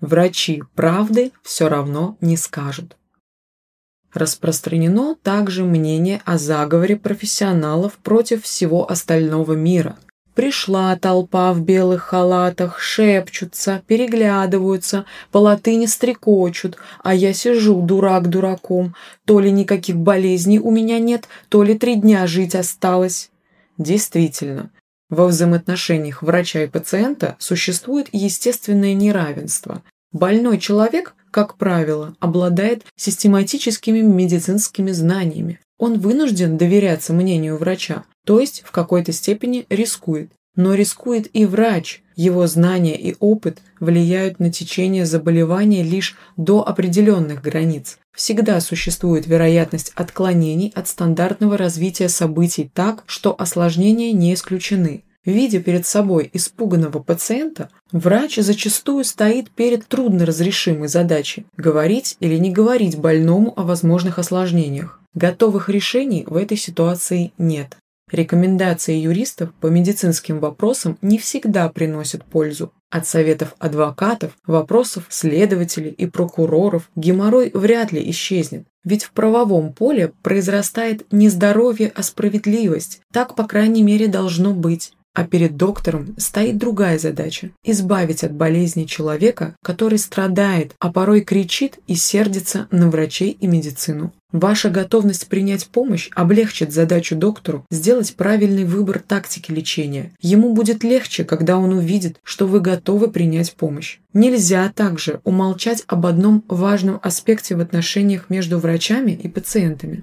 Врачи правды все равно не скажут. Распространено также мнение о заговоре профессионалов против всего остального мира. Пришла толпа в белых халатах, шепчутся, переглядываются, по латыни стрекочут, а я сижу, дурак дураком, то ли никаких болезней у меня нет, то ли три дня жить осталось. Действительно, во взаимоотношениях врача и пациента существует естественное неравенство. Больной человек, как правило, обладает систематическими медицинскими знаниями. Он вынужден доверяться мнению врача, то есть в какой-то степени рискует. Но рискует и врач. Его знания и опыт влияют на течение заболевания лишь до определенных границ. Всегда существует вероятность отклонений от стандартного развития событий так, что осложнения не исключены. Видя перед собой испуганного пациента, врач зачастую стоит перед трудноразрешимой задачей – говорить или не говорить больному о возможных осложнениях. Готовых решений в этой ситуации нет. Рекомендации юристов по медицинским вопросам не всегда приносят пользу. От советов адвокатов, вопросов следователей и прокуроров геморрой вряд ли исчезнет. Ведь в правовом поле произрастает не здоровье, а справедливость. Так, по крайней мере, должно быть. А перед доктором стоит другая задача – избавить от болезни человека, который страдает, а порой кричит и сердится на врачей и медицину. Ваша готовность принять помощь облегчит задачу доктору сделать правильный выбор тактики лечения. Ему будет легче, когда он увидит, что вы готовы принять помощь. Нельзя также умолчать об одном важном аспекте в отношениях между врачами и пациентами.